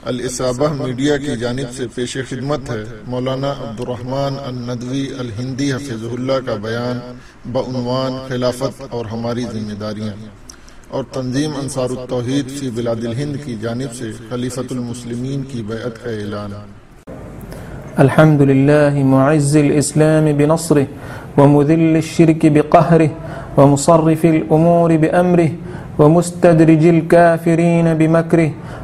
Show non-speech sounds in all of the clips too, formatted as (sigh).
अलसाबा media की जानब से पेश खिदमत है। मौलाना अब्दुलरहमान नदवी अल हिंदी हफिजुल्ला का बयान बउनवान, खिलाफत और हमारी जिम्मेदारियाँ। और तंजीम अंसार तोहहीद फ़ी बिलादिल हिंद की जानब से खलीफतुलमुस्लिमीन की बैत का ऐलान। इस्लाम बिनस्रिह व मुदिल्ल शिरक बिक़हरिह व मुसर्रिफिल उमूर बिअमरिह व मुस्तदरिजिल काफिरीन बिमकरिह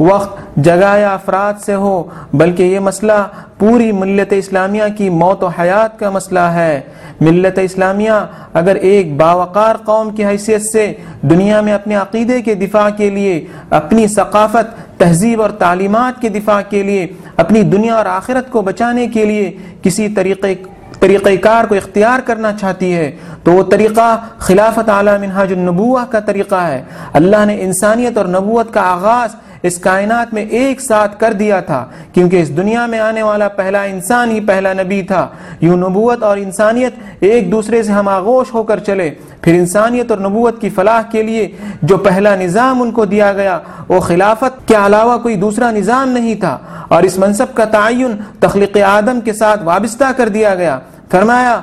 वक्त, जगह या अफराद से हो, बल्कि ये मसला पूरी मिलत इस्लामिया की मौत व हयात का मसला है। मिलत इस्लामिया अगर एक बावकार कौम की हैसियत से दुनिया में अपने अकीदे के दिफा के लिए, अपनी सकाफत, तहजीब और तालीमत के दिफा के लिए, अपनी दुनिया और आखिरत को बचाने के लिए किसी तरीके तरीक़ार को इख्तियार करना चाहती है तो वो तरीक़ा खिलाफत आला मिनहाजुलनबूआ का तरीक़ा है। अल्लाह ने इंसानियत और नबूत का आगाज़ इस कायनात में एक साथ कर दिया था, क्योंकि इस दुनिया में आने वाला पहला इंसान ही पहला नबी था। यूँ नबूत और इंसानियत एक दूसरे से हम आगोश होकर चले। फिर इंसानियत और नबूत की फलाह के लिए जो पहला निज़ाम उनको दिया गया, वो खिलाफत के अलावा कोई दूसरा निज़ाम नहीं था। और इस मनसब का तयन तख्लीक आदम के साथ वाबस्ता कर दिया गया। फरमाया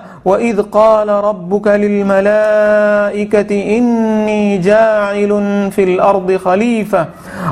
जाइलुन फिल अर्द खलीफा।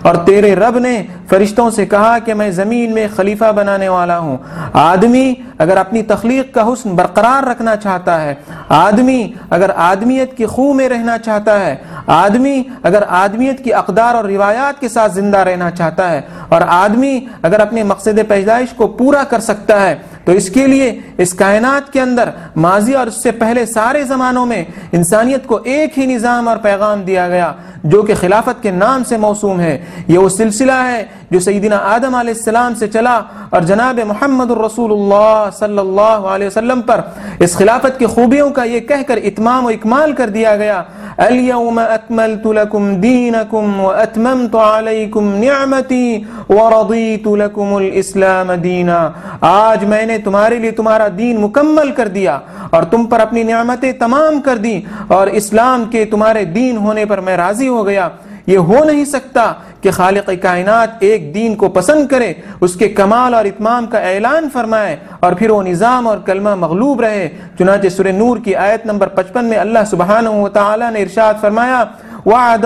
और तेरे रब ने फरिश्तों से कहा कि मैं ज़मीन में खलीफा बनाने वाला हूँ। आदमी अगर अपनी तख्लीक का हुस्न बरकरार रखना चाहता है, आदमी अगर आदमियत की खूह में रहना चाहता है, आदमी अगर आदमियत की अकदार और रिवायात के साथ ज़िंदा रहना चाहता है, और आदमी अगर अपने मकसद पैदाइश को पूरा कर सकता है तो इसके लिए इस कायनात के अंदर, माजी और उससे पहले सारे ज़मानों में इंसानियत को एक ही निज़ाम और पैगाम दिया गया, जो कि खिलाफत के नाम से मौसूम है। ये वो सिलसिला है जो सईदिना आदम आसमाम से चला और जनाब मोहम्मद रसूलुल्लाह सल्लल्लाहु अलैहि वसल्लम पर इस खिलाफत की खूबियों का ये कहकर इतमाम व इकमाल कर दिया गया, अलियम अतमलतु लकुम दीनकुम व अतममतु अलैकुम निअमती व रदीतु लकुमुल इस्लाम दीना। आज मैंने तुम्हारे लिए तुम्हारा दीन मुकम्मल कर दिया और तुम पर अपनी नियामतें तमाम कर दी और इस्लाम के तुम्हारे दीन होने पर मैं राज़ी हो गया। ये हो नहीं सकता कि खालिक कायनात एक दीन को पसंद करे, उसके कमाल और इतमाम का ऐलान फरमाए और फिर वो निज़ाम और कलमा मगलूब रहे। चुनाचे सुर नूर की आयत नंबर पचपन में अल्लाह सुबहान ने इरशाद फरमाया वअद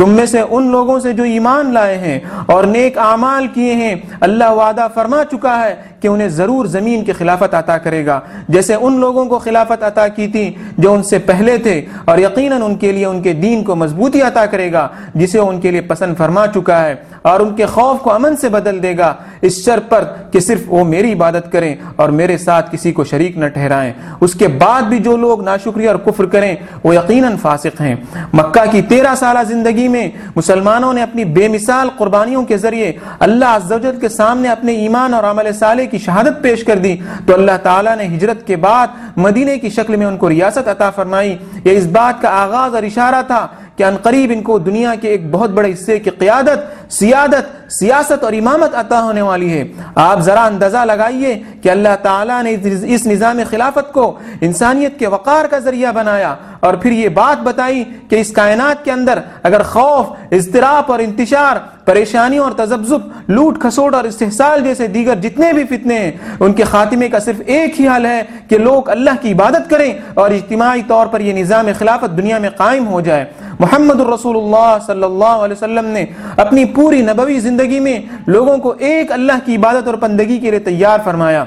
तुम में से उन लोगों से जो ईमान लाए हैं और नेक आमाल किए हैं, अल्लाह वादा फरमा चुका है कि उन्हें ज़रूर ज़मीन की खिलाफत अता करेगा। जैसे उन लोगों को खिलाफत अता की थी जो उनसे पहले थे और यकीनन उनके लिए उनके दीन को मजबूती अता करेगा, जिसे उनके लिए पसंद फरमा चुका है और उनके खौफ को अमन से बदल देगा। इस शर्त पर कि सिर्फ़ वो मेरी इबादत करें और मेरे साथ किसी को शरीक न ठहराएँ। उसके बाद भी जो लोग नाशुक्रिया और कुफ्र करें, वो यकीनन फासिक हैं। मक्का की तेरह साल ज़िंदगी में मुसलमानों ने अपनी बेमिसाल कुर्बानियों के ज़रिए अल्लाह के सामने अपने ईमान और अमल साले की शहादत पेश कर दी तो अल्लाह ताला ने हिजरत के बाद मदीने की शक्ल में उनको रियासत अता फरमाई। ये इस बात का आगाज़ और इशारा था कि अनकरीब इनको दुनिया के एक बहुत बड़े हिस्से की क्यादत सियादत, सियासत और इमामत अता होने वाली है। आप जरा अंदाज़ा लगाइए कि अल्लाह ताला ने इस निज़ाम खिलाफत को इंसानियत के वक़ार का ज़रिया बनाया और फिर ये बात बताई कि इस कायनात के अंदर अगर खौफ इजतराब और इंतशार परेशानी और तजब्जुब, लूट खसोट और इस्तेसाल जैसे दीगर जितने भी फितने हैं, उनके खात्मे का सिर्फ़ एक ही हाल है कि लोग अल्लाह की इबादत करें और इज्तिमाही तौर पर यह निज़ाम खिलाफत दुनिया में कायम हो जाए। मोहम्मद रसूलुल्लाह सल्लल्लाहु अलैहि वसल्लम ने अपनी पूरी नबवी ज़िंदगी में लोगों को एक अल्लाह की इबादत और बंदगी के लिए तैयार फरमाया।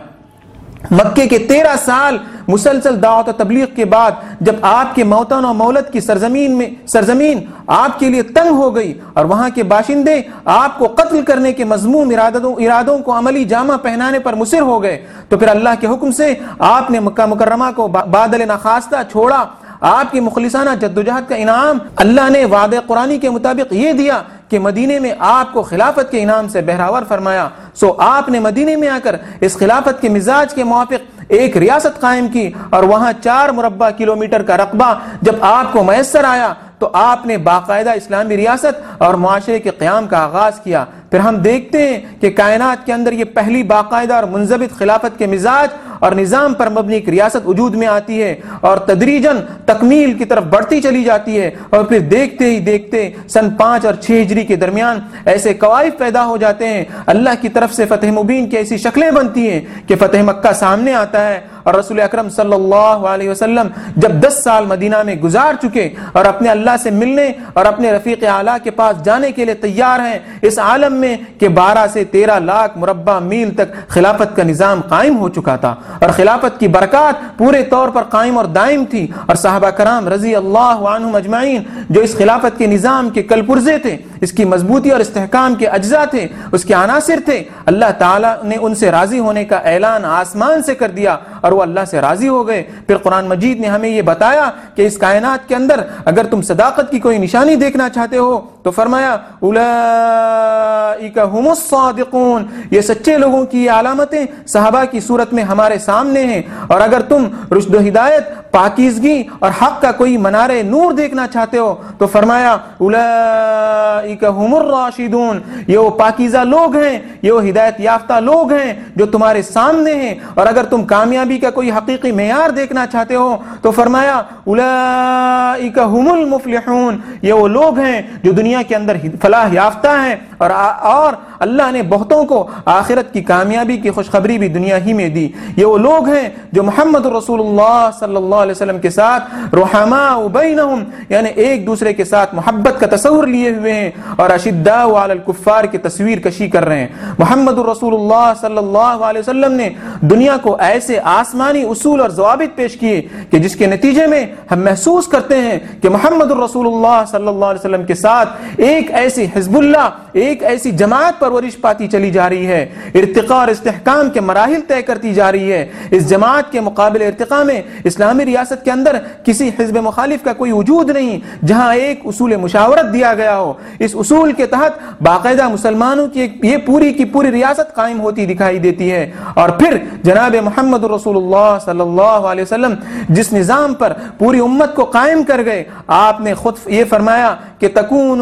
मक्के के तेरह साल मुसलसल दावत और तबलीग के बाद जब आपके मौतन और मौलत की सरजमीन में सरजमीन आपके लिए तंग हो गई और वहाँ के बाशिंदे आपको कत्ल करने के मजमूम इरादों इरादों को अमली जामा पहनाने पर मुसर हो गए। तो फिर अल्लाह के हुक्म से आपने मक्का मुकर्रमा को बादल नखास्ता छोड़ा। आपकी मुखलिसाना जद्दोजहद का इनाम अल्लाह ने वाद कुरानी के मुताबिक ये दिया कि मदीने में आपको खिलाफत के इनाम से बहरावर फरमाया, सो आपने मदीने में आकर इस खिलाफत के मिजाज के मुआफिक एक रियासत कायम की और वहाँ चार मुरबा किलोमीटर का रकबा जब आपको मैसर आया तो आपने बाकायदा इस्लामी रियासत और माशरे के क्याम का आगाज़ किया। फिर हम देखते हैं कि कायनात के अंदर ये पहली बाकायदा और मुंजबित खिलाफत के मिजाज और निज़ाम पर मबनी एक रियासत वजूद में आती है और तदरीजन तकमील की तरफ़ बढ़ती चली जाती है और फिर देखते ही देखते सन पाँच और छह हिजरी के दरमियान ऐसे कवायद पैदा हो जाते हैं। अल्लाह की तरफ़ से फतेह मुबीन की ऐसी शक्लें बनती हैं कि फतेह मक्का सामने आता है और रसूल अकरम सल्लल्लाहु अलैहि वसल्लम जब 10 साल मदीना में गुजार चुके और अपने अल्लाह से मिलने और अपने रफीक आला के पास जाने के लिए तैयार हैं, इस आलम में कि 12 से 13 लाख मुरबा मील तक खिलाफत का निज़ाम कायम हो चुका था। और खिलाफत की बरकत पूरे तौर पर कायम और दायम थी। और साहबा कराम रज़ी अल्लाह अजमाइन जो इस खिलाफत के निज़ाम के कलपुर्जे थे, इसकी मजबूती और इस्तेकाम के अज्जा थे, उसके अनासर थे, अल्लाह ताला ने उनसे राज़ी होने का ऐलान आसमान से कर दिया और वो अल्लाह से राज़ी हो गए। फिर कुरान मजीद ने हमें ये बताया कि इस कायनात के अंदर अगर तुम सदाकत की कोई निशानी देखना चाहते हो तो फरमाया उलाकून ये सच्चे लोगों की अलामतें साहबा की सूरत में हमारे सामने हैं। और अगर तुम रुशद हिदायत, पाकिजगी और हक का कोई मनारे नूर देखना चाहते हो तो फरमाया उलाशिदून ये वो पाकिजा लोग हैं, ये वो हिदायत याफ्ता लोग हैं जो तुम्हारे सामने हैं। और अगर तुम कामयाबी का कोई हकीकी मैार देखना चाहते हो तो फरमाया उलाहुमुल मुफलिहून। ये वो लोग हैं जो दुनिया के अंदर फलाह याफ्ता हैं और और अल्लाह ने बहुतों को आखिरत की कामयाबी की खुशखबरी भी दुनिया ही में दी। ये वो लोग हैं जो मोहम्मद वसल्लम के साथ रुहमा बैनहुम, यानी एक दूसरे के साथ मोहब्बत का तस्वुर लिए हुए हैं और अशिद्दा की तस्वीर कशी कर रहे हैं। मोहम्मद रसूलुल्लाह ने दुनिया को ऐसे आसमानी उसूल और जवाबित पेश किए कि जिसके नतीजे में हम महसूस करते हैं कि मोहम्मद रसूलुल्लाह के साथ एक ऐसी हिजबुल्ला एक ऐसी जमात परवरिश पाती चली जा रही है। इर्तिका और इस्तेकाम के मराहल तय करती जा रही है। इस जमात के मुकाबले इर्तिका में इस्लामी रियासत के अंदर किसी हिजब मुखालिफ का कोई वजूद नहीं, जहाँ एक उसूल मुशावरत दिया गया हो। इस उसूल के तहत बाकायदा मुसलमानों की ये पूरी की पूरी रियासत कायम होती दिखाई देती है। और फिर जनाब मोहम्मद रसूलुल्लाह सल्लल्लाहु जिस निज़ाम पर पूरी उम्मत को कायम कर गए, आपने खुद ये फरमाया कि तकून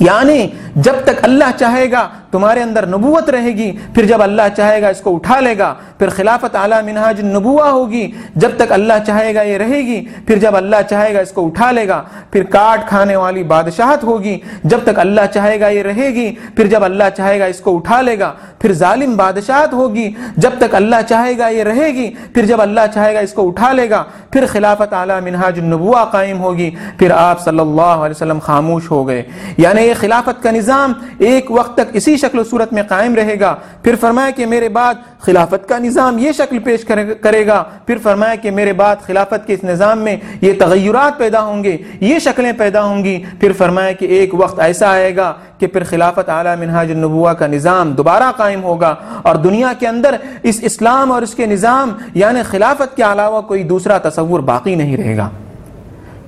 यानी जब तक अल्लाह चाहेगा तुम्हारे अंदर नबूवत रहेगी, फिर जब अल्लाह चाहेगा इसको उठा लेगा, फिर खिलाफत आला मिनहाज नबुआ होगी। जब तक अल्लाह चाहेगा ये रहेगी, फिर जब अल्लाह चाहेगा इसको उठा लेगा, फिर काट खाने वाली बादशाहत होगी। जब तक अल्लाह चाहेगा ये रहेगी, फिर जब अल्लाह चाहेगा इसको उठा लेगा, फिर जालिम बादशाहत होगी। जब तक अल्लाह चाहेगा ये रहेगी, फिर जब अल्लाह चाहेगा इसको उठा लेगा, फिर खिलाफत आला मिनहाज नबुआ कायम होगी। फिर आप सल्लल्लाहु अलैहि वसल्लम खामोश हो गए। यानी ये खिलाफत का निज़ाम एक वक्त तक इसी शक्ल सूरत में कायम रहेगा। फिर फरमाया कि मेरे बाद खिलाफत का निज़ाम ये शक्ल पेश करेगा। फिर फरमाया कि मेरे बाद खिलाफत के इस निज़ाम में ये तगैरत पैदा होंगे, ये शक्लें पैदा होंगी। फिर फरमाया कि एक वक्त ऐसा आएगा कि फिर खिलाफत आला मिनहाज नबुआ का निज़ाम दोबारा कायम होगा और दुनिया के अंदर इस इस्लाम और इसके निज़ाम, यानी खिलाफत के अलावा कोई दूसरा तस्वुर बाकी नहीं रहेगा।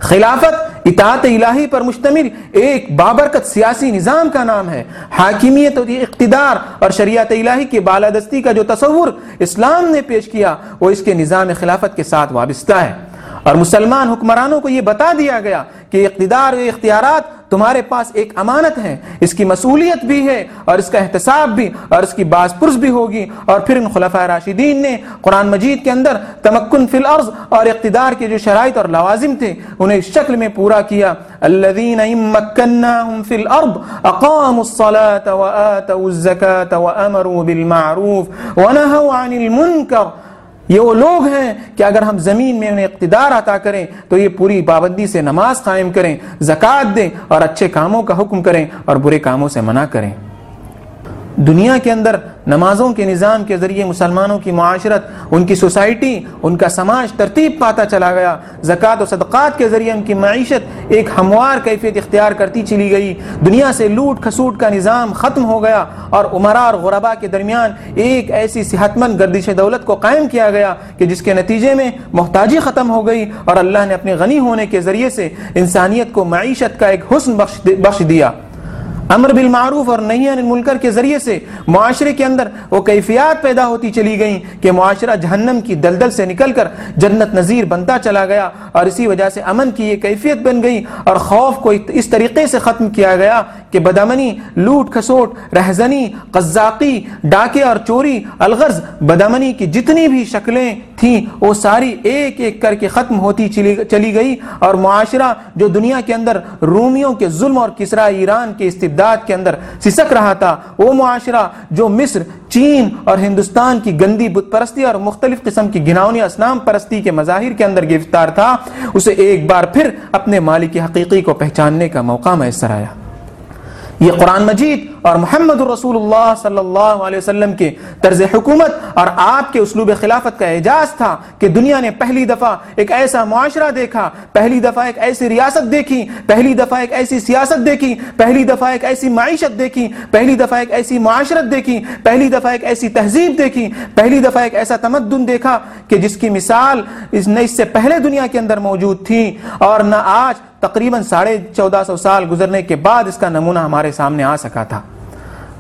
खिलाफत इतात इलाही पर मुश्तमिल। एक बाबरकत सियासी निज़ाम का नाम है। हाकिमियत और इकतदार और शरीत इलाही की बालादस्ती का जो तस्वुर इस्लाम ने पेश किया, वो इसके निज़ाम खिलाफत के साथ वाबस्ता है। और मुसलमान हुक्मरानों को यह बता दिया गया कि इकतदार इख्तियार तुम्हारे पास एक अमानत है, इसकी मसूलियत भी है और इसका एहतसाब भी और इसकी बासपुरस भी होगी। और फिर इन खुलफा राशिदीन ने कुरान मजीद के अंदर तमक्न फिल अर्ज़ और इकतदार के जो शराइ और लवाजिम थे, उन्हें इस शक्ल में पूरा किया। अल्लदीन फिल अर्द अकामुस्सलात ये वो लोग हैं कि अगर हम ज़मीन में उन्हें इकतदार अता करें तो ये पूरी पाबंदी से नमाज़ कायम करें, जक़ात दें और अच्छे कामों का हुक्म करें और बुरे कामों से मना करें। दुनिया के अंदर नमाजों के निज़ाम के ज़रिए मुसलमानों की माशरत उनकी सोसाइटी, उनका समाज तरतीब पाता चला गया। ज़क़़त और सदक़ात के ज़रिए उनकी मीशत एक हमवार कैफियत इख्तियार करती चली गई। दुनिया से लूट खसूट का निज़ाम ख़त्म हो गया और उमरा और गुरबा के दरमियान एक ऐसी सेहतमंद गर्दिश दौलत को कायम किया गया कि जिसके नतीजे में मोहताजी ख़त्म हो गई और अल्लाह ने अपने गनी होने के ज़रिए से इंसानियत को मीशत का एक हुसन बख्श दिया। अमर बिल मारूफ और नहीं मुलकर के ज़रिए से मुआरे के अंदर वो कैफियत पैदा होती चली गई कि मुआरा जहन्नम की दलदल से निकलकर जन्नत नज़ीर बनता चला गया और इसी वजह से अमन की ये कैफियत बन गई और खौफ को इस तरीके से ख़त्म किया गया कि बदमनी, लूट, खसोट, रहजनी कज्जाकी डाके और चोरी, अलगर्ज, बदमनी की जितनी भी शक्लें थी, वो सारी एक एक करके ख़त्म होती चली चली गई और माशरा जो दुनिया के अंदर रूमियों के जुल्म और किसरा ईरान के इस्तेमाल इस्तिबदाद के अंदर सिसक रहा था। वो मुआशरा जो मिस्र, चीन और हिंदुस्तान की गंदी बुत परस्ती और मुख्तलिफ़ किस्म की घिनौनी असनाम परस्ती के मजाहिर के अंदर गिरफ़्तार था, उसे एक बार फिर अपने मालिक हकीकी को पहचानने का मौका मैसर आया। ये कुरान मजीद और मोहम्मद रसूलुल्लाह के तर्ज हुकूमत और आपके उसलूब खिलाफत का एजाज था कि दुनिया ने पहली दफ़ा एक ऐसा मुआशरा देखा, पहली दफ़ा एक ऐसी रियासत देखी, पहली दफ़ा एक ऐसी सियासत देखी, पहली दफ़ा एक ऐसी मीशत देखी, पहली दफ़ा एक ऐसी माशरत देखी, पहली दफ़ा एक ऐसी तहजीब देखी, पहली दफ़ा एक ऐसा तमद्दुन देखा कि जिसकी मिसाल इससे पहले दुनिया के अंदर मौजूद थी और न आज तकरीबन साढ़े चौदह सौ साल गुजरने के बाद इसका नमूना हमारे सामने आ सका था।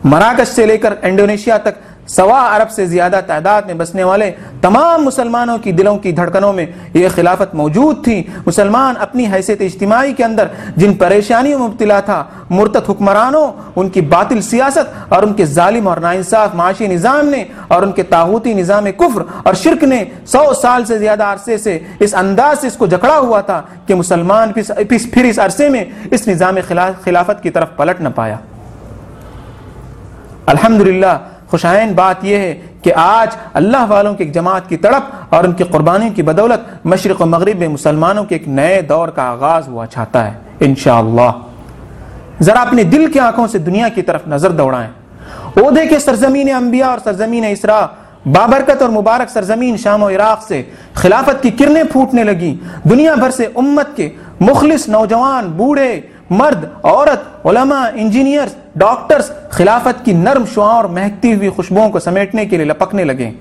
मराकश से लेकर इंडोनेशिया तक सवा अरब से ज़्यादा तादाद में बसने वाले तमाम मुसलमानों की दिलों की धड़कनों में यह खिलाफत मौजूद थी। मुसलमान अपनी हैसियत इज्तमाही के अंदर जिन परेशानियों में मुबतला था, मुरतद हुक्मरानों, उनकी बातिल सियासत और उनके जालिम और नाइंसाफ माशी निज़ाम ने और उनके ताहूती निज़ाम कुफ्र और शिरक ने सौ साल से ज़्यादा अरसे से इस अंदाज से इसको जकड़ा हुआ था कि मुसलमान फिर इस अरसे में इस निज़ाम खिलाफत की तरफ़ पलट न पाया। अल्हम्दुलिल्लाह खुशाइन बात यह है कि आज अल्लाह वालों की एक जमात की तड़प और उनकी कुर्बानी की बदौलत मशरक़ मगरब में मुसलमानों के एक नए दौर का आगाज़ हुआ चाहता है इन जरा अपने दिल की आँखों से दुनिया की तरफ़ नज़र दौड़ाएँ। ओदे के सरजमीन अम्बिया और सरजमीन इसरा, बाबरकत और मुबारक सरजमीन शाम और इराक से खिलाफत की किरणें फूटने लगी। दुनिया भर से उम्मत के मुखलिस नौजवान, बूढ़े, मर्द, औरत इंजीनियर्स डॉक्टर्स खिलाफत की नर्म शुआ और महकती हुई खुशबुओं को समेटने के लिए लपकने लगे।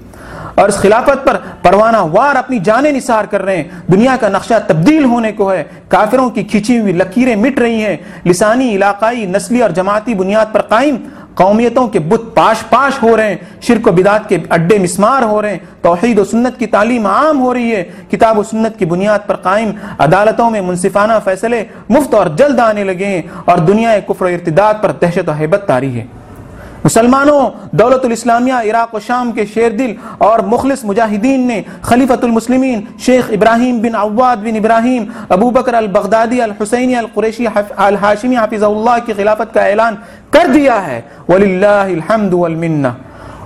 और इस खिलाफत पर परवाना वार अपनी जाने निसार कर रहे हैं। दुनिया का नक्शा तब्दील होने को है। काफिरों की खींची हुई लकीरें मिट रही हैं। लिसानी, इलाकाई, नस्ली और जमाती बुनियाद पर कायम कौमियतों के बुत पाश पाश हो रहे हैं, शिरक बिदात के अड्डे मिसमार हो रहे हैं तोहहीद सुन्नत की तालीम आम हो रही है, किताब सुन्नत की बुनियाद पर कायम अदालतों में मुनसिफाना फैसले मुफ़्त और जल्द आने लगे हैं, और दुनिया कुफर इर्तदाद पर दहशत और हैबत तारी है। मुसलमानों दौलत इस्लामिया, इराक व शाम के शेर दिल और मुखलिस मुजाहिदीन ने खलीफतुल मुस्लिमीन Sheikh Ibrahim bin Awwad bin Ibrahim, Abu Bakr al Baghdadi al Husseini al Qurashi al Hashimi हाफिज़ुल्लाह की खिलाफत का ऐलान कर दिया है। वलिल्लाहिल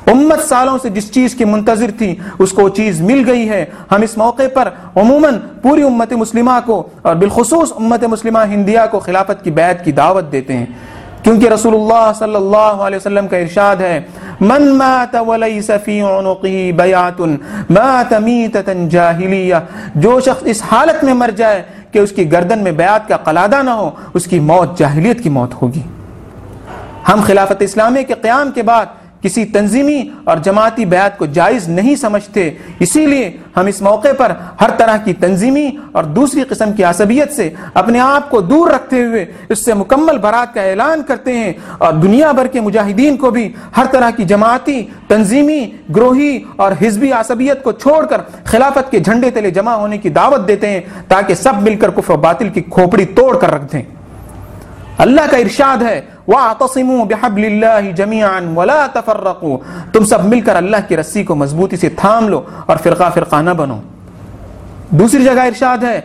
उम्मत सालों से जिस चीज़ की मुंतजर थी, उसको चीज़ मिल गई है। हम इस मौके पर अमूमन पूरी उम्मत मुस्लिमा को और बिलखसूस उम्मत मुस्लिमा हिंदिया को खिलाफत की बैत की दावत देते हैं। क्योंकि रसूलुल्लाह सल्लल्लाहु अलैहि वसल्लम का इरशाद है, मन मात वलैस फ़ी उनुकी बयातुन मात मीततन जाहिलिया जो शख्स इस हालत में मर जाए कि उसकी गर्दन में बयात का कलादा ना हो, उसकी मौत जाहिलियत की मौत होगी। हम खिलाफत इस्लामी के क्याम के बाद किसी तंजीमी और जमाती बैत को जायज़ नहीं समझते। इसीलिए हम इस मौके पर हर तरह की तंजीमी और दूसरी किस्म की असबियत से अपने आप को दूर रखते हुए इससे मुकम्मल बरात का ऐलान करते हैं और दुनिया भर के मुजाहिदीन को भी हर तरह की जमाती, तंजीमी, ग्रोही और हिजबी असबियत को छोड़कर खिलाफत के झंडे तले जमा होने की दावत देते हैं ताकि सब मिलकर कुफ बातिल की खोपड़ी तोड़ कर रख दें। अल्लाह का इरशाद है वातसिमु बिहब्लिल्लाहि जमीअन वला तफर्रकू। तुम सब मिलकर अल्लाह की रस्सी को मजबूती से थाम लो और फिरका फिरका न बनो। दूसरी जगह इरशाद है,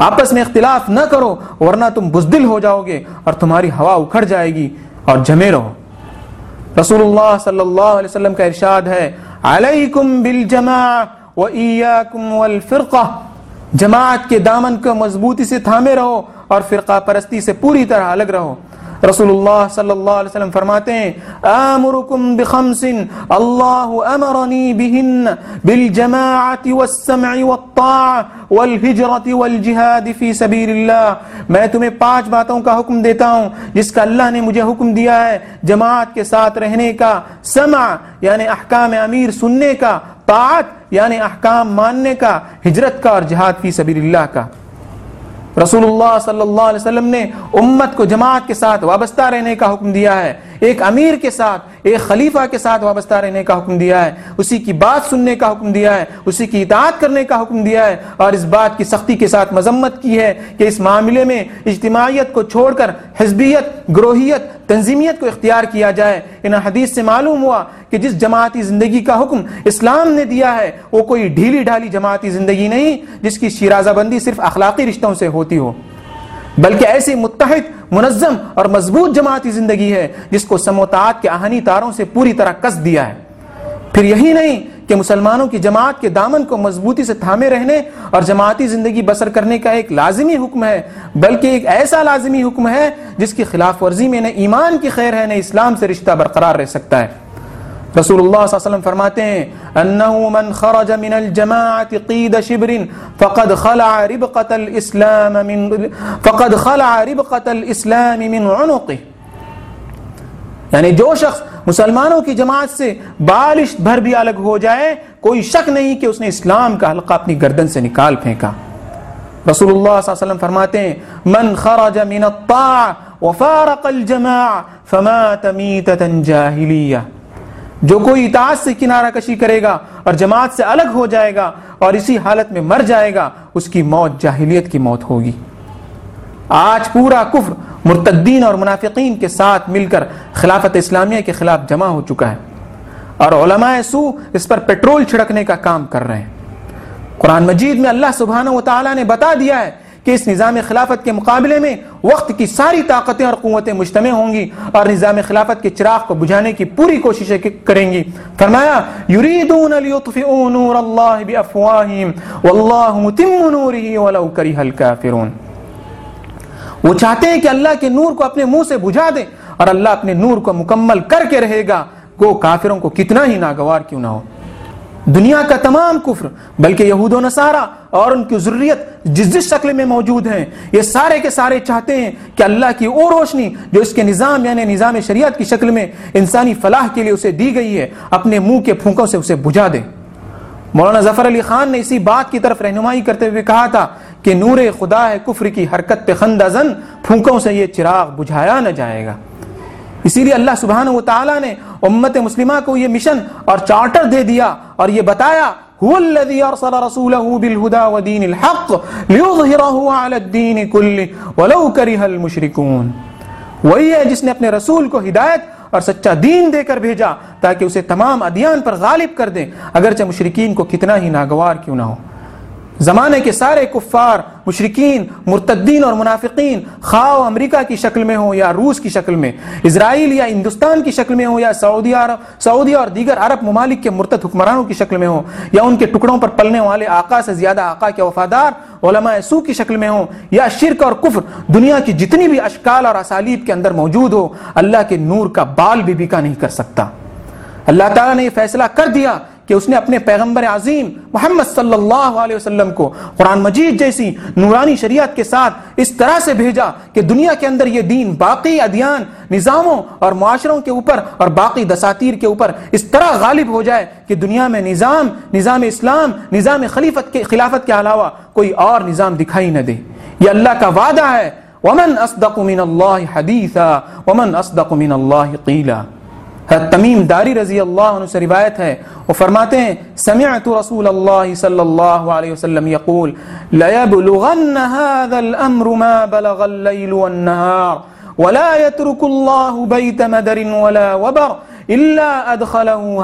आपस में इख्तिलाफ न करो, वरना तुम बुजदिल हो जाओगे और तुम्हारी हवा उखड़ जाएगी और जमे रहो। रसूलुल्लाह सल्लल्लाहु अलैहि वसल्लम का इरशाद है, अलैकुम बिल जमा व इयाकुम वल फिरका। जमात के दामन को मजबूती से थामे रहो और फिरका परस्ती से पूरी तरह अलग रहो। रसूलुल्लाह सल्लल्लाहु अलैहि वसल्लम फरमाते हैं, आमुरुकुम बिखमसिन, अल्लाह अमरनी बिहिन बिल जमाअति वस्सम'i वत्ता'a वल हिजरति वल जिहाद फ़ी सबीलिल्लाह। मैं तुम्हें पाँच बातों का हुक्म देता हूँ, जिसका अल्लाह ने मुझे हुक्म दिया है जमात के साथ रहने का समा यानी अहकाम अमीर सुनने का तात यानी अहकाम मानने का, हिजरत का और जिहाद फ़ी सबीलिल्लाह का। रसूलुल्लाह सल्लल्लाहु अलैहि वसल्लम ने उम्मत को जमात के साथ वाबस्ता रहने का हुक्म दिया है। एक अमीर के साथ, एक खलीफा के साथ वाबस्ता रहने का हुक्म दिया है, उसी की बात सुनने का हुक्म दिया है, उसी की इतात करने का हुक्म दिया है, और इस बात की सख्ती के साथ मजम्मत की है कि इस मामले में इज्तमाहीत को छोड़कर हिजबियत, ग्रोहियत, तंजीमियत को इख्तियार किया जाए। इन हदीस से मालूम हुआ कि जिस जमाती ज़िंदगी का हुक्म इस्लाम ने दिया है, वो कोई ढीली ढाली जमाती ज़िंदगी नहीं, जिसकी शिराजाबंदी सिर्फ़ अखलाकी रिश्तों से होती हो। बल्कि ऐसी मुतहद मुनज़म और मज़बूत जमाती ज़िंदगी है, जिसको समोतात के आहनी तारों से पूरी तरह कस दिया है। फिर यही नहीं कि मुसलमानों की जमात के दामन को मजबूती से थामे रहने और जमाती ज़िंदगी बसर करने का एक लाजमी हुक्म है, बल्कि एक ऐसा लाजमी हुक्म है जिसकी खिलाफ वर्जी में न ईमान की खैर है, न इस्लाम से रिश्ता बरकरार रह सकता है। अलैहि फरमाते हैं खरज मिनल जमाअत क़ीद शिबरिन, फ़क़द खला रिबक़तल इस्लाम मिन, फ़क़द खला रिबक़तल इस्लाम मिन यानी जो शख्स मुसलमानों की जमात से बालिश भर भी अलग हो जाए, कोई शक नहीं कि उसने इस्लाम का हल्का अपनी गर्दन से निकाल फेंका। रसूलुल्लाह फरमाते हैं, मन खरज मिन वफारकल जमा फमात मीततन जाहिलिया। जो कोई इताज से किनारा कशी करेगा और जमात से अलग हो जाएगा और इसी हालत में मर जाएगा, उसकी मौत, जाहिलियत की मौत होगी। आज पूरा कुफ्र मुर्तद्दीन और मुनाफिकीन के साथ मिलकर खिलाफत इस्लामिया के खिलाफ जमा हो चुका है और सू इस पर पेट्रोल छिड़कने का काम कर रहे हैं। कुरान मजीद में अल्लाह सुबहाना ने बता दिया है कि इस निज़ाम खिलाफत के मुकाबले में वक्त की सारी ताकतें और कुतें मुश्तम होंगी और निज़ाम खिलाफत के चिराग को बुझाने की पूरी कोशिशें करेंगी। फरमाया, युरीदून वो चाहते हैं कि अल्लाह के नूर को अपने मुँह से बुझा दे और अल्लाह अपने नूर को मुकम्मल करके रहेगा। गो काफिरों को कितना ही नागवार क्यों ना हो। दुनिया का तमाम कुफ्र, बल्कि यहूद नसारा और उनकी जरूरियत जिस जिस शक्ल में मौजूद हैं, ये सारे के सारे चाहते हैं कि अल्लाह की वो रोशनी, जो इसके निज़ाम, यानी निज़ाम शरीयत की शक्ल में इंसानी फलाह के लिए उसे दी गई है, अपने मुँह के फूकों से उसे बुझा दे। मौलाना ज़फ़र अली खान ने इसी बात की तरफ़ रहनुमाई करते हुए कहा था कि नूर खुदा है, कुफ्र की हरकत पे खंदाजन फूकों से ये चिराग बुझाया न जाएगा। इसीलिए अल्लाह सुबहान तआला ने उम्मत मुस्लिमा को ये मिशन और चार्टर दे दिया और ये बताया वही है जिसने अपने रसूल को हिदायत और सच्चा दीन देकर भेजा ताकि उसे तमाम अदियान पर गालिब कर दे, अगरचे मुशरकिन को कितना ही नागवार क्यों ना हो। जमाने के सारे कुफ़ार, मुशरकिन, मुर्तद्दीन और मुनाफिकीन खाओ अमेरिका की शक्ल में हो या रूस की शक्ल में इसराइल या हिंदुस्तान की शक्ल में हो या सऊदी अरब, सऊदी और दीगर अरब ममालिक के मुर्तद हुक्मरानों की शक्ल में हो या उनके टुकड़ों पर पलने वाले आका से ज़्यादा आका के वफादार सू की शक्ल में हो या शिरक और कुफ्र दुनिया की जितनी भी अशकाल और असालीब के अंदर मौजूद हो, अल्लाह के नूर का बाल भी बिका नहीं कर सकता। अल्लाह ताला ने यह फैसला कर दिया कि उसने अपने पैगंबर आजीम मोहम्मद सल्लल्लाहु अलैहि वसल्लम को कुरान मजीद जैसी नूरानी शरीयत के साथ इस तरह से भेजा कि दुनिया के अंदर ये दीन बाकी अदियान, निज़ामों और माशरों के ऊपर और बाकी दसातीर के ऊपर इस तरह गालिब हो जाए कि दुनिया में निज़ाम निज़ाम इस्लाम, निज़ाम खलीफत के, खिलाफत के अलावा कोई और निज़ाम दिखाई न दे। ये अल्लाह का वादा है, वमन असदक मिन हदीसा, वमन असदक मिन कीला। तमीम दारी रजी अल्लाह से रिवायत है वो फरमाते हैं समिअतु रसूल अल्लाह सल्लल्लाहु अलैहि वसल्लम यकूल लयबलुगन्न हादल अम्रु मा बलगल लैल वन नहार वला यतरुकुल्लाहु बैत मदर वला वबर इल्ला अदखलहु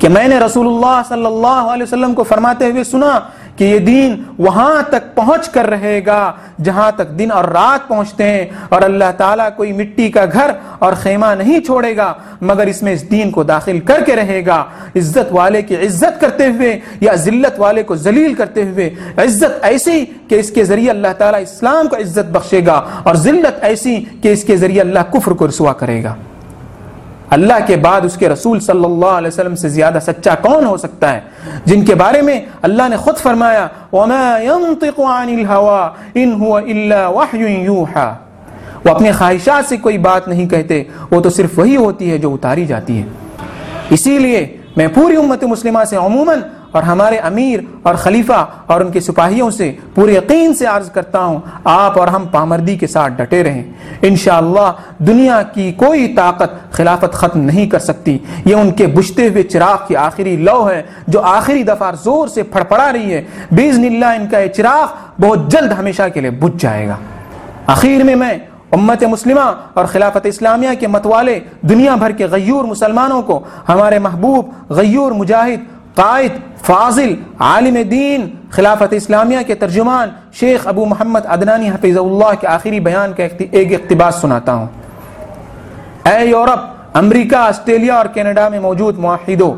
कि मैंने रसूलुल्लाह सल्लल्लाहु अलैहि वसल्लम को फरमाते हुए सुना कि ये दीन वहाँ तक पहुँच कर रहेगा, जहाँ तक दिन और रात पहुँचते हैं और अल्लाह ताला कोई मिट्टी का घर और खेमा नहीं छोड़ेगा, मगर इसमें इस दीन को दाखिल करके रहेगा। इज़्ज़त वाले की इज़्ज़त करते हुए या जिल्लत वाले को जलील करते हुए, इज़्ज़त ऐसी कि इसके ज़रिए अल्लाह ताला इस्लाम को इज़्ज़त बख्शेगा और जिल्लत ऐसी कि इसके ज़रिए अल्लाह कुफ्र को रसुआ करेगा। अल्लाह के बाद उसके रसूल सल्लल्लाहु अलैहि वसल्लम से ज़्यादा सच्चा कौन हो सकता है? जिनके बारे में अल्लाह ने खुद फरमाया वो अपने ख्वाहिशात से कोई बात नहीं कहते, वो तो सिर्फ़ वही होती है जो उतारी जाती है। इसीलिए मैं पूरी उम्मत मुस्लिमा से, अमूमन और हमारे अमीर और खलीफा और उनके सिपाहियों से पूरे यकीन से अर्ज़ करता हूँ, आप और हम पामर्दी के साथ डटे रहें। इन दुनिया की कोई ताकत खिलाफत ख़त्म नहीं कर सकती। ये उनके बुझते हुए चिराग की आखिरी लौ है, जो आखिरी दफ़ा ज़ोर से फड़फड़ा रही है। बीजनिल्ला इनका ये चिराग बहुत जल्द हमेशा के लिए बुझ जाएगा। आखिर में मैं उम्मत मुस्लिमा और खिलाफत इस्लामिया के मतवाले दुनिया भर के गयूर मुसलमानों को, हमारे महबूब गयूर मुजाहिद कायद, फाजिल, आलिम दीन, खिलाफत इस्लामिया के तर्जुमान, शेख अबू मोहम्मद अदनानी हफीज़ल्ला के आखिरी बयान का एक इकतबास सुनाता हूँ। ए यूरोप, अमरीका, ऑस्ट्रेलिया और कनाडा में मौजूद माहिदों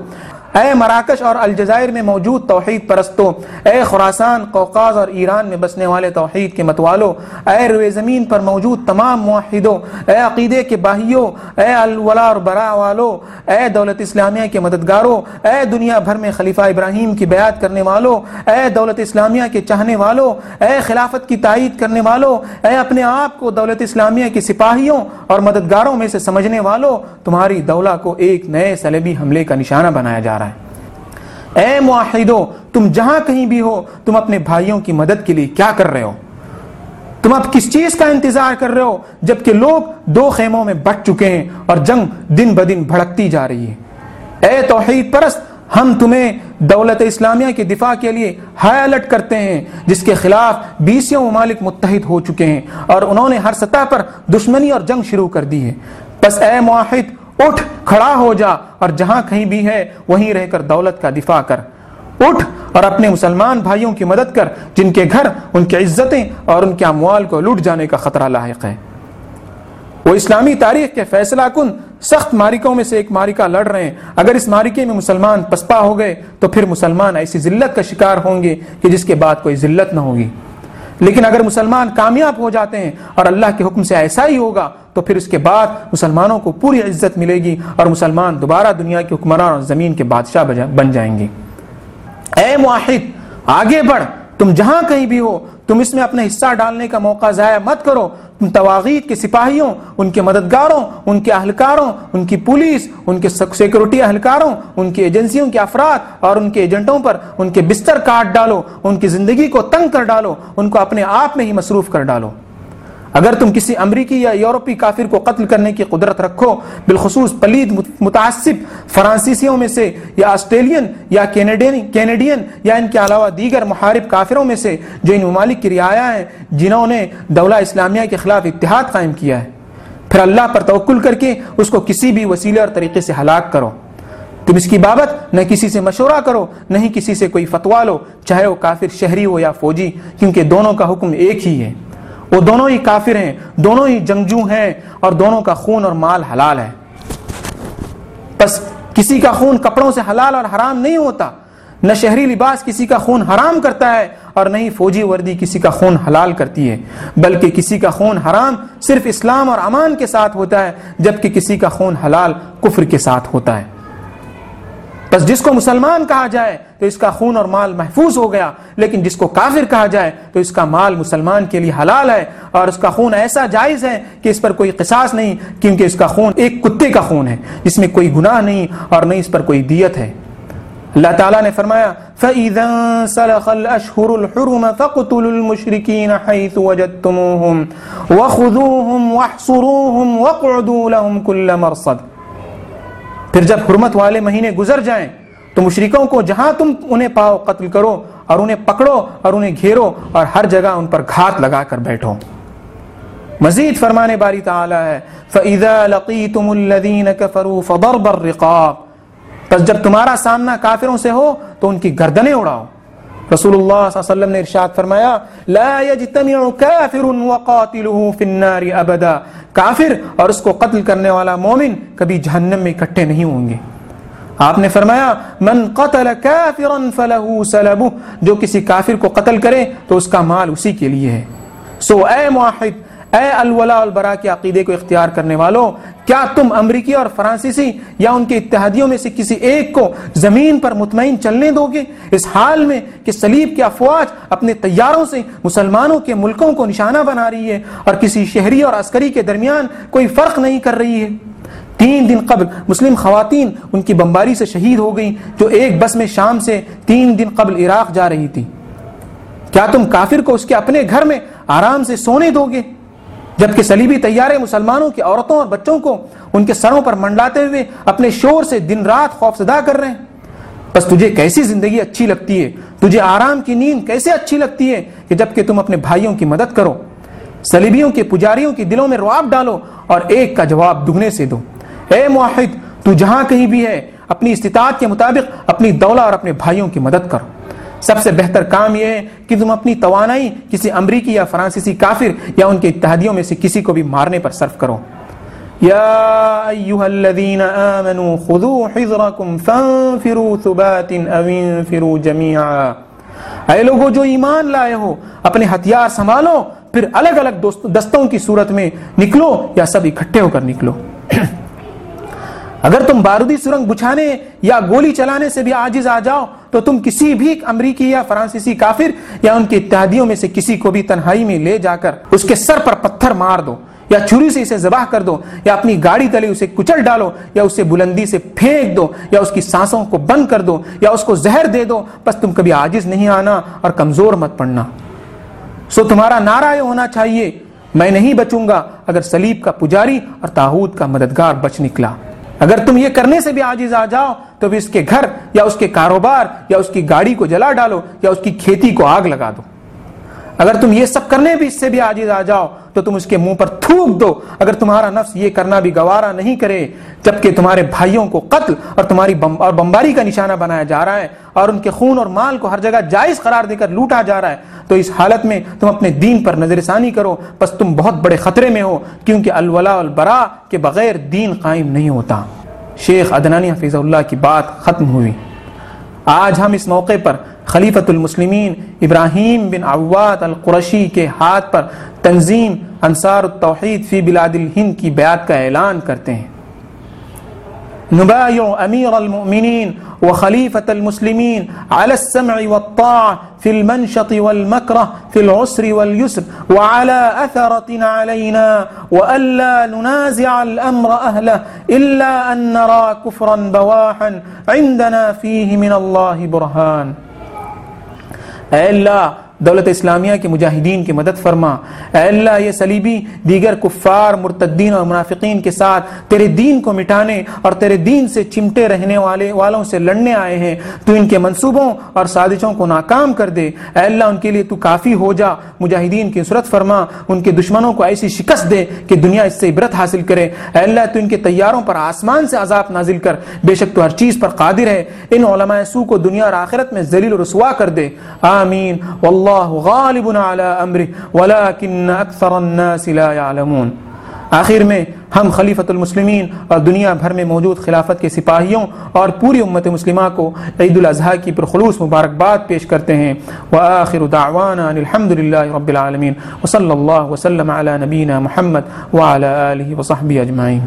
ए, मराकश और अलजायर में मौजूद तोहहीद परस्तों। ए, खुरासान, कौकाज और ईरान में बसने वाले तोहहीद के मतवालों। ए, रुए ज़मीन पर मौजूद तमाम माहिदों ए, अकीदे के बाहियों। ए, अलवला और बरा वालों। ए, दौलत इस्लामिया के मददगारों। ए, दुनिया भर में खलीफा इब्राहिम की बयात करने वालों। ए, दौलत इस्लामिया के चाहने वालों। ए, खिलाफत की तायद करने वालों। ए, अपने आप को दौलत इस्लामिया के सिपाहियों और मददगारों में से समझने वालों। तुम्हारी दौला को एक नए सलेबी हमले का निशाना बनाया जा ए मुआहिदो, तुम जहाँ कहीं भी हो, तुम अपने भाइयों की मदद के लिए क्या कर रहे हो? तुम अब किस चीज़ का इंतज़ार कर रहे हो, जबकि लोग दो खेमों में बट चुके हैं और जंग दिन ब दिन भड़कती जा रही है। ए तोहीद परस्त, हम तुम्हें दौलत इस्लामिया के दिफा के लिए हाई अलर्ट करते हैं, जिसके खिलाफ बीसियों ममालिक मुतहद हो चुके हैं और उन्होंने हर सतह पर दुश्मनी और जंग शुरू कर दी है। बस ए मुआहिद उठ, खड़ा हो जा, और जहाँ कहीं भी है, वहीं रहकर दौलत का दिफा कर। उठ और अपने मुसलमान भाइयों की मदद कर, जिनके घर, उनकी इज्जतें और उनके अमवाल को लूट जाने का खतरा लाक है। वो इस्लामी तारीख के फैसला कुन सख्त मारिकों में से एक मारिका लड़ रहे हैं। अगर इस मारिके में मुसलमान पसपा हो गए तो फिर मुसलमान ऐसी जिल्लत का शिकार होंगे कि जिसके बाद कोई जिल्लत ना होगी। लेकिन अगर मुसलमान कामयाब हो जाते हैं और अल्लाह के हुक्म से ऐसा ही होगा तो फिर उसके बाद मुसलमानों को पूरी इज़्ज़त मिलेगी और मुसलमान दोबारा दुनिया के हुक्मरान और ज़मीन के बादशाह बन जाएँगे। ए मुआहिद, आगे बढ़। तुम जहाँ कहीं भी हो तुम इसमें अपना हिस्सा डालने का मौका ज़ाया मत करो। तुम तवागीत के सिपाहियों, उनके मददगारों, उनके अहलकारों, उनकी पुलिस, उनके सिक्योरिटी अहलकारों, उनकी एजेंसियों के अफराद और उनके एजेंटों पर उनके बिस्तर काट डालो, उनकी ज़िंदगी को तंग कर डालो, उनको अपने आप में ही मसरूफ कर डालो। अगर तुम किसी अमरीकी या यूरोपी काफिर को कत्ल करने की कुदरत रखो, बिलखसूस पलीद मुतासिब फ्रांसीसियों में से, या ऑस्ट्रेलियन, या कैनेडियन कैनेडियन, या इनके अलावा दीगर मुहारिब काफिरों में से, जो इन ममालिक की रियाया हैं, जिन्होंने दौला इस्लामिया के खिलाफ इतिहाद कायम किया है। फिर अल्लाह पर तवक्ल करके उसको किसी भी वसीले और तरीके से हलाक करो। तुम इसकी बाबत न किसी से मशवरा करो न ही किसी से कोई फतवा लो, चाहे वो काफिर शहरी हो या फौजी, क्योंकि दोनों का हुक्म एक ही है। वो दोनों ही काफिर हैं, दोनों ही जंगजू हैं और दोनों का खून और माल हलाल है। बस किसी का खून कपड़ों से हलाल और हराम नहीं होता, न शहरी लिबास किसी का खून हराम करता है और न ही फौजी वर्दी किसी का खून हलाल करती है। बल्कि किसी का खून हराम सिर्फ़ इस्लाम और अमान के साथ होता है, जबकि किसी का खून हलाल कुफर के साथ होता है। बस जिसको मुसलमान कहा जाए तो इसका खून और माल महफूज हो गया। लेकिन जिसको काफिर कहा जाए तो इसका माल मुसलमान के लिए हलाल है। और उसका खून ऐसा जायज़ है कि इस पर कोई किसास नहीं, क्योंकि इसका खून एक कुत्ते का खून है, जिसमें कोई गुनाह नहीं और नहीं इस पर कोई दियत है। अल्लाह ताला ने फरमाया फिर जब हुरमत वाले महीने गुजर जाएँ तो मुशरिकों को जहाँ तुम उन्हें पाओ, कत्ल करो और उन्हें पकड़ो और उन्हें घेरो और हर जगह उन पर घात लगा कर बैठो। मजीद फरमाने बारी ताला है बस जब तुम्हारा सामना काफिरों से हो तो उनकी गर्दनें उड़ाओ। रसूलुल्लाह ने इरशाद फरमाया काफिर और उसको कत्ल करने वाला मोमिन कभी जहन्नम में इकट्ठे नहीं होंगे। आपने फरमाया, मन कतल काफिरन फलहू सलबु। जो किसी काफिर को कत्ल करे तो उसका माल उसी के लिए है। सो, ए मुआहिद, ए अलवला बरा के अकीदे को इख्तियार करने वालों क्या तुम अमरीकी और फ्रांसीसी या उनके इत्तेहादियों में से किसी एक को ज़मीन पर मुतमिन चलने दोगे? इस हाल में कि सलीब की अफवाज अपने तैयारों से मुसलमानों के मुल्कों को निशाना बना रही है और किसी शहरी और अस्करी के दरमियान कोई फ़र्क नहीं कर रही है। तीन दिन कबल मुस्लिम खातन उनकी बम्बारी से शहीद हो गई, जो एक बस में शाम से तीन दिन कबल इराक जा रही थी। क्या तुम काफिर को उसके अपने घर में आराम से सोने दोगे? जबकि सलीबी तैयारे मुसलमानों की औरतों और बच्चों को उनके सरों पर मंडलाते हुए अपने शोर से दिन रात खौफजदा कर रहे हैं। बस तुझे कैसी ज़िंदगी अच्छी लगती है? तुझे आराम की नींद कैसे अच्छी लगती है कि जबकि तुम अपने भाइयों की मदद करो? सलीबियों के पुजारियों के दिलों में रुआब डालो और एक का जवाब दुगने से दो। ए मुहिद तू जहाँ कहीं भी है, अपनी इस्तात के मुताबिक अपनी दौला और अपने भाइयों की मदद करो। सबसे बेहतर काम यह है कि तुम अपनी तोानाई किसी अमरीकी या फ्रांसीसी काफिर या उनके इत्यादियों में से किसी को भी मारने पर सर्फ करो। या लोगो, जो ईमान लाए हो, अपने हथियार संभालो, फिर अलग अलग दस्तों की सूरत में निकलो या सब इकट्ठे होकर निकलो। (clears throat) अगर तुम बारूदी सुरंग बुछाने या गोली चलाने से भी आजिज आ जाओ तो तुम किसी भी अमरीकी या फ्रांसीसी काफिर या उनके इत्यादियों में से किसी को भी तन्हाई में ले जाकर उसके सर पर पत्थर मार दो, या छुरी से इसे जबाह कर दो, या अपनी गाड़ी तले उसे कुचल डालो, या उसे बुलंदी से फेंक दो, या उसकी सांसों को बंद कर दो, या उसको जहर दे दो, बस तुम कभी आजिज नहीं आना और कमज़ोर मत पड़ना। सो तुम्हारा नारा यह होना चाहिए, मैं नहीं बचूँगा अगर सलीब का पुजारी और ताहूद का मददगार बच निकला। अगर तुम ये करने से भी आजीज आ जाओ तो भी उसके घर या उसके कारोबार या उसकी गाड़ी को जला डालो या उसकी खेती को आग लगा दो। अगर तुम ये सब करने भी इससे भी आजीज आ जाओ तो तुम उसके मुँह पर थूक दो। अगर तुम्हारा नफ्स ये करना भी गवारा नहीं करे जबकि तुम्हारे भाइयों को कत्ल और तुम्हारी बम, और बम्बारी का निशाना बनाया जा रहा है और उनके खून और माल को हर जगह जायज़ करार देकर लूटा जा रहा है। तो इस हालत में तुम अपने दीन पर नजरसानी करो। बस तुम बहुत बड़े खतरे में हो, क्योंकि अलवला बरा के बगैर दीन कायम नहीं होता। शेख अदनानी हफीज़ल्ला की बात ख़त्म हुई। आज हम इस मौके पर खलीफतुलमसलिमीन इब्राहिम बिन अवात अल कुरशी के हाथ पर तंजीम अंसार तोहद फ़ी बिलादिल हिंद की बयात का ऐलान करते हैं। नुबायो अमीर अलमिन व खलीफतलमसलिमिन अलसम वत्ताअ फिल मनशत वल मकरह फिल उसर वल युस्र व अला अथरतिन अलैना व अल्ला नुनाज़िअ अल अम्र अहलह इल्ला अन नरा कुफ्रन बवाहन इंदना फीहि मिन दौलत इस्लामिया के मुजाहिदीन की मदद फरमा। अल्लाह, ये सलीबी, दीगर कुफ़ार मुर्तद्दीन और मुनाफिकीन के साथ तेरे दीन को मिटाने और तेरे दीन से चिमटे रहने वाले, वालों से लड़ने आए हैं। तू इनके मंसूबों और साजिशों को नाकाम कर दे। अल्लाह, उनके लिए तू काफ़ी हो जा। मुजाहिदीन की सूरत फरमा। उनके दुश्मनों को ऐसी शिकस्त दे कि दुनिया इससे इबरत हासिल करे। अल्लाह, तू इनके तैयारों पर आसमान से आजाब नाजिल कर। बेशक तू हर चीज़ पर कादिर है। इन सू को दुनिया और आखिरत में जलील रसुआ कर दे। आमीन। वल्ला अल्लाह गालिबुन अला अम्रि वलाकिन अक्सर अन्नास ला यअलमून आखिर में हम खलीफतुलमुस्लिमीन और दुनिया भर में मौजूद खिलाफत के सिपाहियों और पूरी उम्मत मुस्लिमा को ईद अजहा की पुरखलूस मुबारकबाद पेश करते हैं। व आखिर दावाना अलहमदिल्ला रब्बिल आलमीन। वसल्लल्लाहु वसल्लम अला नबीना मुहम्मद व अला आलिहि व सहबी अजमाइन।